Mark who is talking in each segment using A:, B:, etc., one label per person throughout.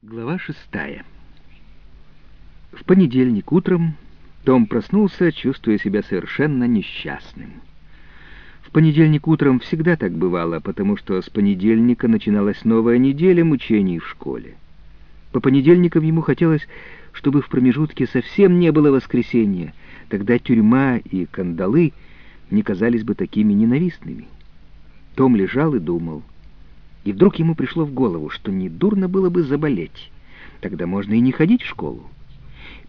A: Глава шестая. В понедельник утром Том проснулся, чувствуя себя совершенно несчастным. В понедельник утром всегда так бывало, потому что с понедельника начиналась новая неделя мучений в школе. По понедельникам ему хотелось, чтобы в промежутке совсем не было воскресенья, тогда тюрьма и кандалы не казались бы такими ненавистными. Том лежал и думал — и вдруг ему пришло в голову, что недурно было бы заболеть. Тогда можно и не ходить в школу.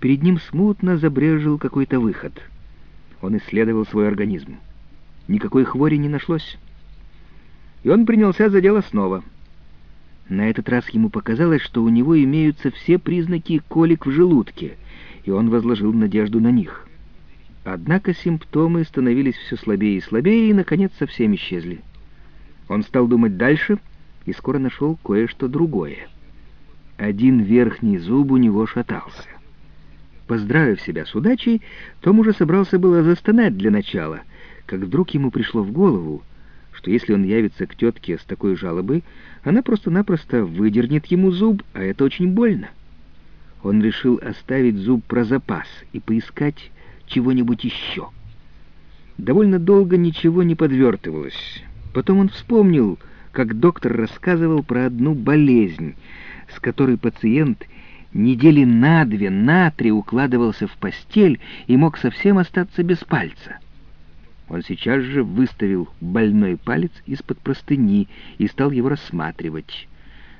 A: Перед ним смутно забрежил какой-то выход. Он исследовал свой организм. Никакой хвори не нашлось. И он принялся за дело снова. На этот раз ему показалось, что у него имеются все признаки колик в желудке, и он возложил надежду на них. Однако симптомы становились все слабее и слабее, и, наконец, совсем исчезли. Он стал думать дальше — и скоро нашел кое-что другое. Один верхний зуб у него шатался. Поздравив себя с удачей, Том уже собрался было застонать для начала, как вдруг ему пришло в голову, что если он явится к тетке с такой жалобой, она просто-напросто выдернет ему зуб, а это очень больно. Он решил оставить зуб про запас и поискать чего-нибудь еще. Довольно долго ничего не подвертывалось. Потом он вспомнил, как доктор рассказывал про одну болезнь, с которой пациент недели на две, на три укладывался в постель и мог совсем остаться без пальца. Он сейчас же выставил больной палец из-под простыни и стал его рассматривать.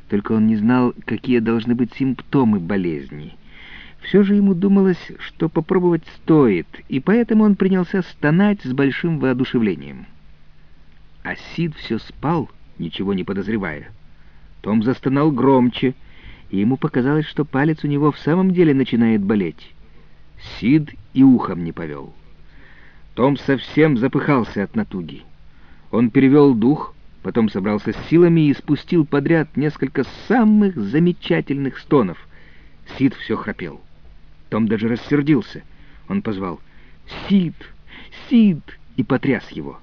A: Только он не знал, какие должны быть симптомы болезни. Все же ему думалось, что попробовать стоит, и поэтому он принялся стонать с большим воодушевлением. А Сид все спал, ничего не подозревая. Том застонал громче, и ему показалось, что палец у него в самом деле начинает болеть. Сид и ухом не повел. Том совсем запыхался от натуги. Он перевел дух, потом собрался с силами и спустил подряд несколько самых замечательных стонов. Сид все храпел. Том даже рассердился. Он позвал «Сид! Сид!» и потряс его.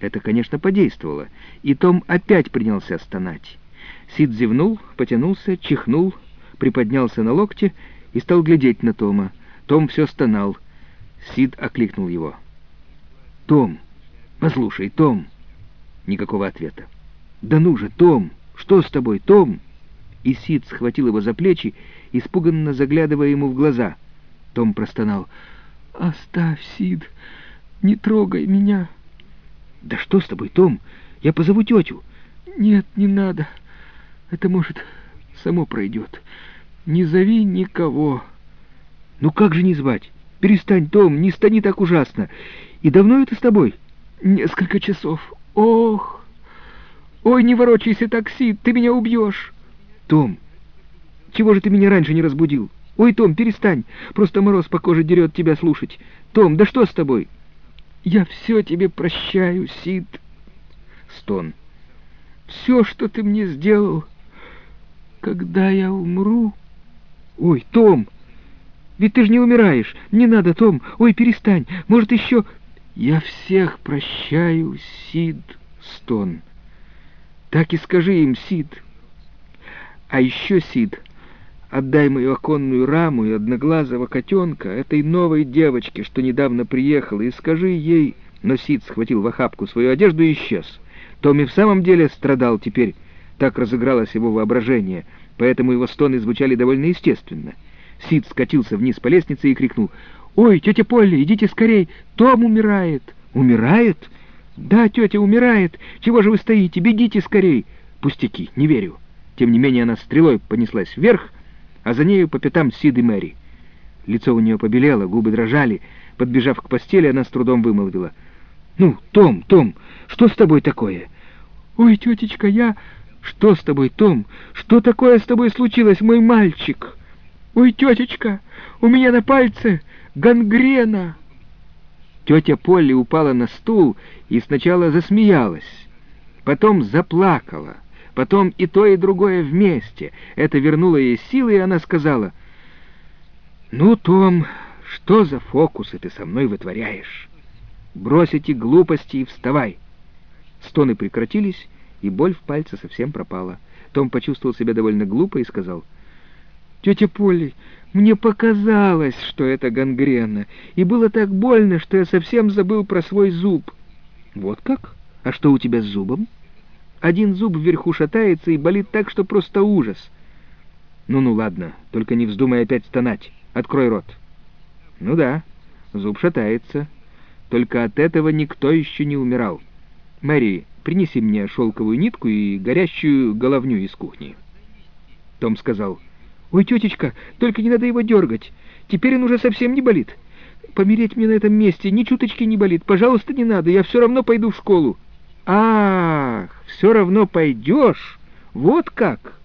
A: Это, конечно, подействовало, и Том опять принялся стонать. Сид зевнул, потянулся, чихнул, приподнялся на локте и стал глядеть на Тома. Том все стонал. Сид окликнул его. «Том! Послушай, Том!» Никакого ответа. «Да ну же, Том! Что с тобой, Том?» И Сид схватил его за плечи, испуганно заглядывая ему в глаза. Том простонал. «Оставь, Сид! Не трогай меня!» «Да что с тобой, Том? Я позову тетю». «Нет, не надо. Это, может, само пройдет. Не зови никого». «Ну как же не звать? Перестань, Том, не стани так ужасно. И давно это с тобой?» «Несколько часов. Ох! Ой, не ворочайся, такси, ты меня убьешь!» «Том, чего же ты меня раньше не разбудил? Ой, Том, перестань, просто мороз по коже дерет тебя слушать. Том, да что с тобой?» Я все тебе прощаю, Сид. Стон. Все, что ты мне сделал, когда я умру... Ой, Том, ведь ты же не умираешь. Не надо, Том. Ой, перестань. Может, еще... Я всех прощаю, Сид. Стон. Так и скажи им, Сид. А еще, Сид, Отдай мою оконную раму и одноглазого котенка этой новой девочке, что недавно приехала, и скажи ей...» Но Сид схватил в охапку свою одежду и исчез. Томми в самом деле страдал теперь. Так разыгралось его воображение, поэтому его стоны звучали довольно естественно. Сид скатился вниз по лестнице и крикнул. «Ой, тетя Полли, идите скорей! Том умирает!» «Умирает?» «Да, тетя умирает! Чего же вы стоите? Бегите скорей!» «Пустяки, не верю!» Тем не менее она стрелой понеслась вверх, а за нею по пятам Сид и Мэри. Лицо у нее побелело, губы дрожали. Подбежав к постели, она с трудом вымолвила. «Ну, Том, Том, что с тобой такое?» «Ой, тетечка, я...» «Что с тобой, Том? Что такое с тобой случилось, мой мальчик?» «Ой, тетечка, у меня на пальце гангрена!» Тетя Полли упала на стул и сначала засмеялась, потом заплакала. Потом и то, и другое вместе. Это вернуло ей силы, и она сказала, «Ну, Том, что за фокусы ты со мной вытворяешь? Брось эти глупости и вставай!» Стоны прекратились, и боль в пальце совсем пропала. Том почувствовал себя довольно глупо и сказал, Тетя Полли, мне показалось, что это гангрена, и было так больно, что я совсем забыл про свой зуб. Вот как? А что у тебя с зубом? Один зуб вверху шатается и болит так, что просто ужас. Ну-ну, ладно, только не вздумай опять стонать. Открой рот. Ну да, зуб шатается. Только от этого никто еще не умирал. Мэри, принеси мне шелковую нитку и горящую головню из кухни. Том сказал, «Ой, тетечка, только не надо его дергать. Теперь он уже совсем не болит. Помереть мне на этом месте ни чуточки не болит. Пожалуйста, не надо, я все равно пойду в школу». «Ах, все равно пойдешь? Вот как?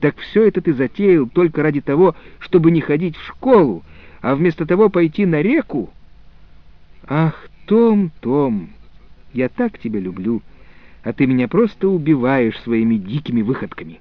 A: Так все это ты затеял только ради того, чтобы не ходить в школу, а вместо того пойти на реку? Ах, Том, Том, я так тебя люблю, а ты меня просто убиваешь своими дикими выходками».